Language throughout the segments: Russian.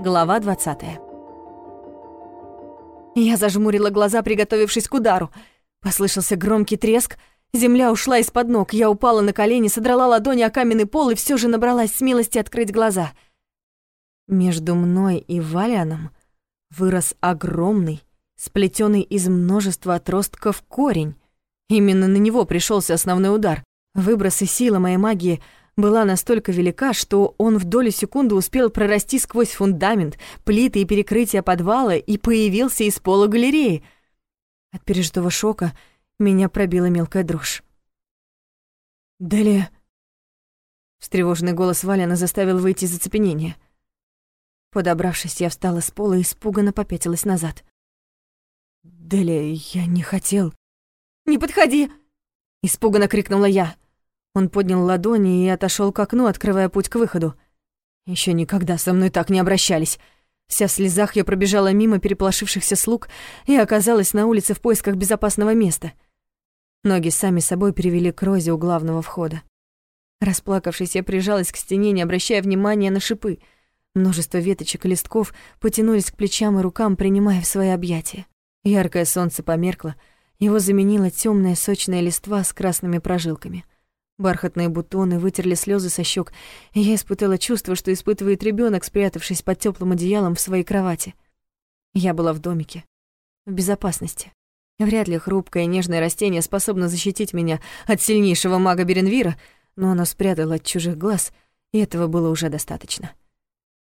Глава 20 Я зажмурила глаза, приготовившись к удару. Послышался громкий треск, земля ушла из-под ног, я упала на колени, содрала ладони о каменный пол и все же набралась смелости открыть глаза. Между мной и Валианом вырос огромный, сплетенный из множества отростков корень. Именно на него пришелся основной удар. Выброс и сила моей магии была настолько велика, что он в долю секунды успел прорасти сквозь фундамент, плиты и перекрытия подвала и появился из пола галереи. От пережитого шока меня пробила мелкая дрожь. «Далее...» Встревоженный голос Валяна заставил выйти из оцепенения. Подобравшись, я встала с пола и испуганно попятилась назад. «Делия, я не хотел...» «Не подходи!» — испуганно крикнула я. Он поднял ладони и отошел к окну, открывая путь к выходу. Еще никогда со мной так не обращались. Вся в слезах я пробежала мимо переполошившихся слуг и оказалась на улице в поисках безопасного места. Ноги сами собой перевели к розе у главного входа. Расплакавшись, я прижалась к стене, не обращая внимания на шипы. Множество веточек и листков потянулись к плечам и рукам, принимая в свои объятия. Яркое солнце померкло, его заменила темная сочная листва с красными прожилками. Бархатные бутоны вытерли слезы со щек, и я испытала чувство, что испытывает ребенок, спрятавшись под теплым одеялом в своей кровати. Я была в домике, в безопасности. Вряд ли хрупкое нежное растение способно защитить меня от сильнейшего мага Беренвира, но оно спрятало от чужих глаз, и этого было уже достаточно.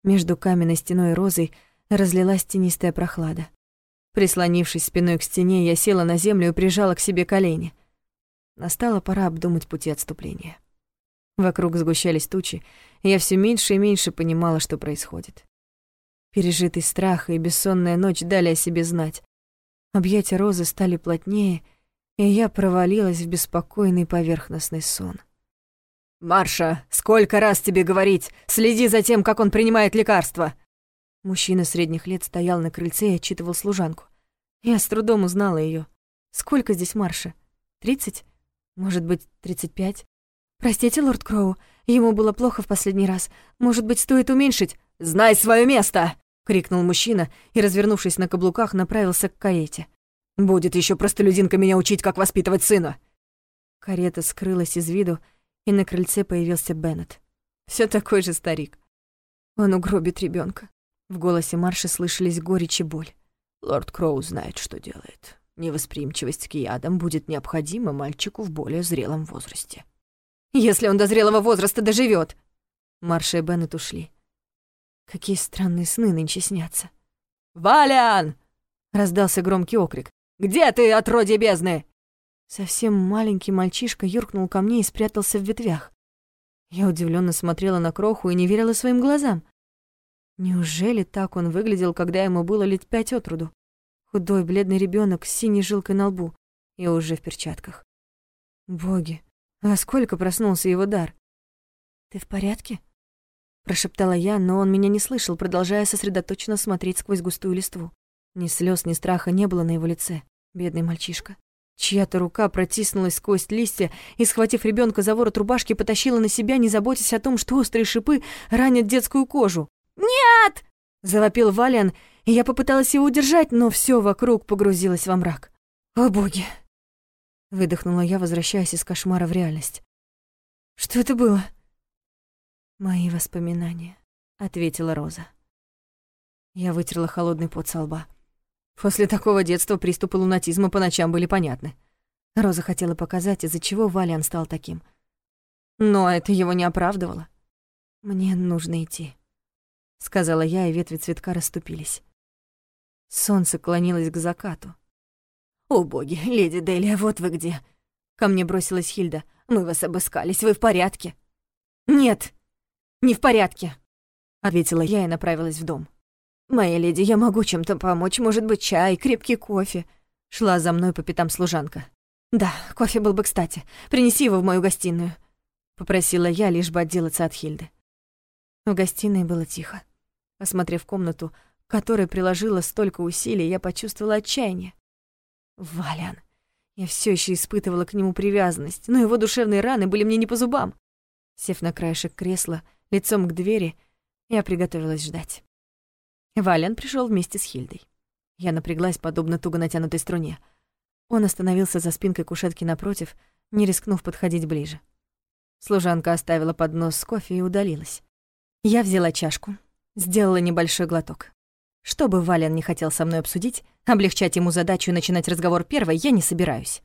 Между каменной стеной и розой разлилась тенистая прохлада. Прислонившись спиной к стене, я села на землю и прижала к себе колени — Настала пора обдумать пути отступления. Вокруг сгущались тучи, и я все меньше и меньше понимала, что происходит. Пережитый страх и бессонная ночь дали о себе знать. Объятия розы стали плотнее, и я провалилась в беспокойный поверхностный сон. «Марша, сколько раз тебе говорить? Следи за тем, как он принимает лекарства!» Мужчина средних лет стоял на крыльце и отчитывал служанку. Я с трудом узнала ее. «Сколько здесь Марша? Тридцать?» Может быть, тридцать пять? Простите, лорд Кроу, ему было плохо в последний раз. Может быть, стоит уменьшить? Знай свое место! крикнул мужчина и, развернувшись на каблуках, направился к карете. Будет еще простолюдинка меня учить, как воспитывать сына. Карета скрылась из виду, и на крыльце появился Беннет. Все такой же старик. Он угробит ребенка. В голосе Марши слышались горечь и боль. Лорд Кроу знает, что делает. Невосприимчивость к ядам будет необходима мальчику в более зрелом возрасте. Если он до зрелого возраста доживет. Марша и Беннет ушли. Какие странные сны нынче снятся. «Валян!» — раздался громкий окрик. «Где ты, отродье бездны?» Совсем маленький мальчишка юркнул ко мне и спрятался в ветвях. Я удивленно смотрела на кроху и не верила своим глазам. Неужели так он выглядел, когда ему было лет пять от роду? Худой, бледный ребенок с синей жилкой на лбу и уже в перчатках. Боги, а сколько проснулся его дар? «Ты в порядке?» Прошептала я, но он меня не слышал, продолжая сосредоточенно смотреть сквозь густую листву. Ни слез, ни страха не было на его лице, бедный мальчишка. Чья-то рука протиснулась сквозь листья и, схватив ребенка за ворот рубашки, потащила на себя, не заботясь о том, что острые шипы ранят детскую кожу. «Нет!» — завопил Валиан, я попыталась его удержать, но все вокруг погрузилось во мрак. «О боги!» — выдохнула я, возвращаясь из кошмара в реальность. «Что это было?» «Мои воспоминания», — ответила Роза. Я вытерла холодный пот со лба. После такого детства приступы лунатизма по ночам были понятны. Роза хотела показать, из-за чего Валиан стал таким. Но это его не оправдывало. «Мне нужно идти», — сказала я, и ветви цветка расступились. Солнце клонилось к закату. «О боги, леди Делия, вот вы где!» Ко мне бросилась Хильда. «Мы вас обыскались, вы в порядке?» «Нет, не в порядке», — ответила я и направилась в дом. «Моя леди, я могу чем-то помочь, может быть, чай, крепкий кофе», — шла за мной по пятам служанка. «Да, кофе был бы кстати. Принеси его в мою гостиную», — попросила я, лишь бы отделаться от Хильды. В гостиной было тихо. Осмотрев комнату, которой приложила столько усилий, я почувствовала отчаяние. Валян. Я все еще испытывала к нему привязанность, но его душевные раны были мне не по зубам. Сев на краешек кресла, лицом к двери, Я приготовилась ждать. Вален пришел вместе с Хильдой. Я напряглась, подобно туго натянутой струне. Он остановился за спинкой кушетки напротив, не рискнув подходить ближе. Служанка оставила поднос с кофе и удалилась. Я взяла чашку, сделала небольшой глоток. Что бы Вален не хотел со мной обсудить, облегчать ему задачу и начинать разговор первой я не собираюсь.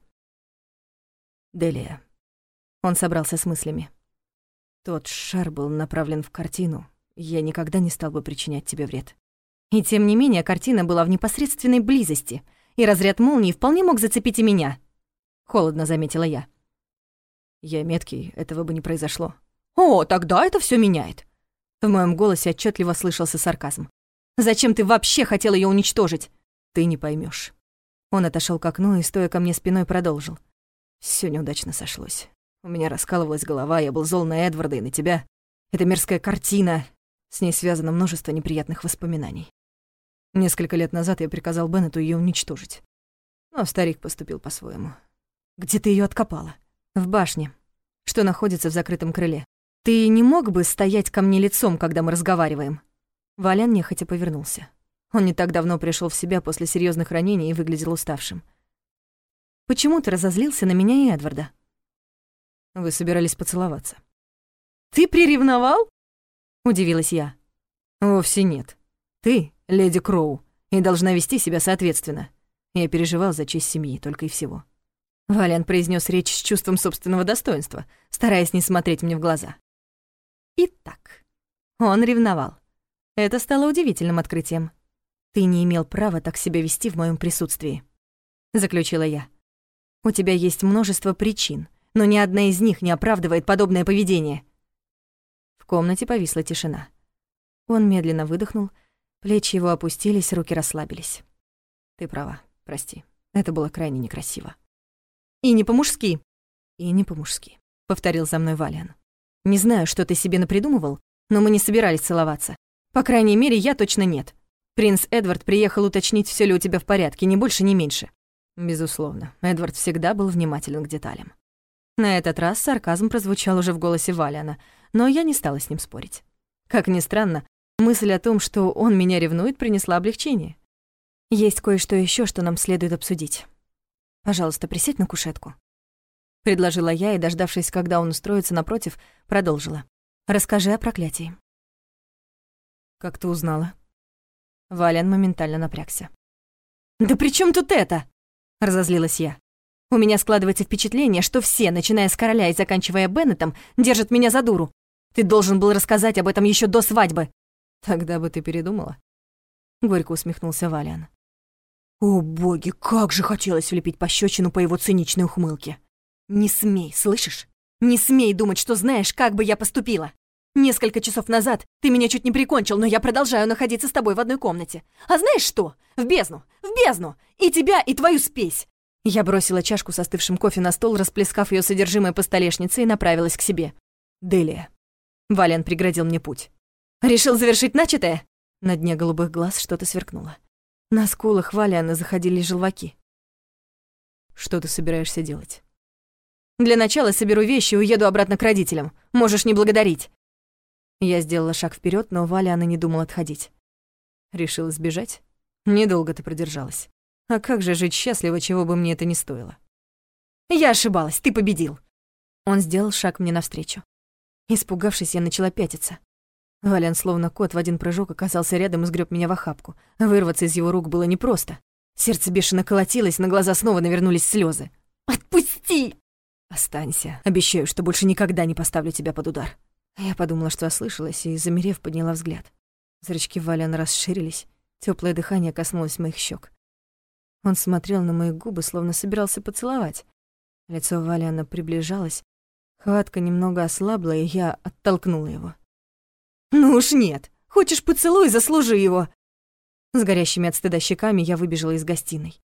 Делия. Он собрался с мыслями. Тот шар был направлен в картину. Я никогда не стал бы причинять тебе вред. И тем не менее картина была в непосредственной близости, и разряд молнии вполне мог зацепить и меня. Холодно заметила я. Я меткий, этого бы не произошло. О, тогда это все меняет. В моем голосе отчетливо слышался сарказм. Зачем ты вообще хотел ее уничтожить? Ты не поймешь. Он отошел к окну и, стоя ко мне спиной, продолжил. Все неудачно сошлось. У меня раскалывалась голова, я был зол на Эдварда и на тебя. Это мерзкая картина. С ней связано множество неприятных воспоминаний. Несколько лет назад я приказал Беннету ее уничтожить. Но старик поступил по-своему. Где ты ее откопала? В башне, что находится в закрытом крыле. Ты не мог бы стоять ко мне лицом, когда мы разговариваем? Валян нехотя повернулся. Он не так давно пришел в себя после серьезных ранений и выглядел уставшим. Почему ты разозлился на меня и Эдварда? Вы собирались поцеловаться. Ты приревновал? Удивилась я. Вовсе нет. Ты — леди Кроу, и должна вести себя соответственно. Я переживал за честь семьи, только и всего. Вален произнес речь с чувством собственного достоинства, стараясь не смотреть мне в глаза. Итак, он ревновал. Это стало удивительным открытием. Ты не имел права так себя вести в моем присутствии, заключила я. У тебя есть множество причин, но ни одна из них не оправдывает подобное поведение. В комнате повисла тишина. Он медленно выдохнул, плечи его опустились, руки расслабились. Ты права, прости. Это было крайне некрасиво. И не по-мужски. И не по-мужски, повторил за мной Валиан. Не знаю, что ты себе напридумывал, но мы не собирались целоваться. По крайней мере, я точно нет. Принц Эдвард приехал уточнить, все ли у тебя в порядке, ни больше, ни меньше. Безусловно, Эдвард всегда был внимателен к деталям. На этот раз сарказм прозвучал уже в голосе Валиана, но я не стала с ним спорить. Как ни странно, мысль о том, что он меня ревнует, принесла облегчение. Есть кое-что еще, что нам следует обсудить. Пожалуйста, присядь на кушетку. Предложила я и, дождавшись, когда он устроится напротив, продолжила. Расскажи о проклятии. Как ты узнала? Валян моментально напрягся. «Да при чем тут это?» — разозлилась я. «У меня складывается впечатление, что все, начиная с короля и заканчивая Беннетом, держат меня за дуру. Ты должен был рассказать об этом еще до свадьбы». «Тогда бы ты передумала?» Горько усмехнулся Валян. О боги, как же хотелось влепить пощечину по его циничной ухмылке. «Не смей, слышишь? Не смей думать, что знаешь, как бы я поступила. Несколько часов назад ты меня чуть не прикончил, но я продолжаю находиться с тобой в одной комнате. А знаешь что? В бездну! В бездну! И тебя, и твою спесь!» Я бросила чашку с остывшим кофе на стол, расплескав ее содержимое по столешнице и направилась к себе. «Делия». Вален преградил мне путь. «Решил завершить начатое?» На дне голубых глаз что-то сверкнуло. На скулах Валиана заходили желваки. «Что ты собираешься делать?» «Для начала соберу вещи и уеду обратно к родителям. Можешь не благодарить. Я сделала шаг вперед, но Валя она не думала отходить. Решила сбежать? Недолго ты продержалась. А как же жить счастливо, чего бы мне это ни стоило? Я ошибалась, ты победил. Он сделал шаг мне навстречу. Испугавшись, я начала пятиться. Валян, словно кот, в один прыжок оказался рядом и сгреб меня в охапку. Вырваться из его рук было непросто. Сердце бешено колотилось, на глаза снова навернулись слезы. «Отпусти!» «Останься. Обещаю, что больше никогда не поставлю тебя под удар». Я подумала, что ослышалась, и, замерев, подняла взгляд. Зрачки Валяна расширились, теплое дыхание коснулось моих щек. Он смотрел на мои губы, словно собирался поцеловать. Лицо Валяна приближалось, хватка немного ослабла, и я оттолкнула его. «Ну уж нет! Хочешь поцелуй, заслужи его!» С горящими от стыда щеками я выбежала из гостиной.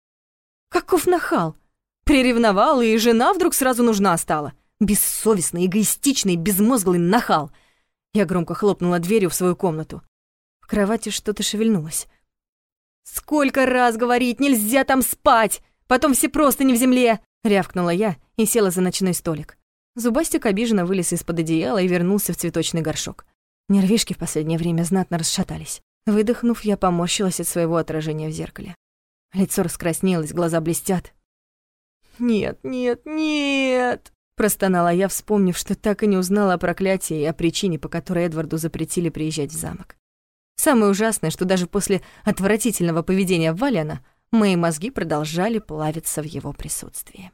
«Каков нахал! Приревновал, и жена вдруг сразу нужна стала!» Бессовестный, эгоистичный, безмозглый нахал. Я громко хлопнула дверью в свою комнату. В кровати что-то шевельнулось. «Сколько раз говорить, нельзя там спать! Потом все просто не в земле!» Рявкнула я и села за ночной столик. Зубастик обиженно вылез из-под одеяла и вернулся в цветочный горшок. Нервишки в последнее время знатно расшатались. Выдохнув, я поморщилась от своего отражения в зеркале. Лицо раскраснелось, глаза блестят. «Нет, нет, нет!» Простонала я, вспомнив, что так и не узнала о проклятии и о причине, по которой Эдварду запретили приезжать в замок. Самое ужасное, что даже после отвратительного поведения Валяна мои мозги продолжали плавиться в его присутствии.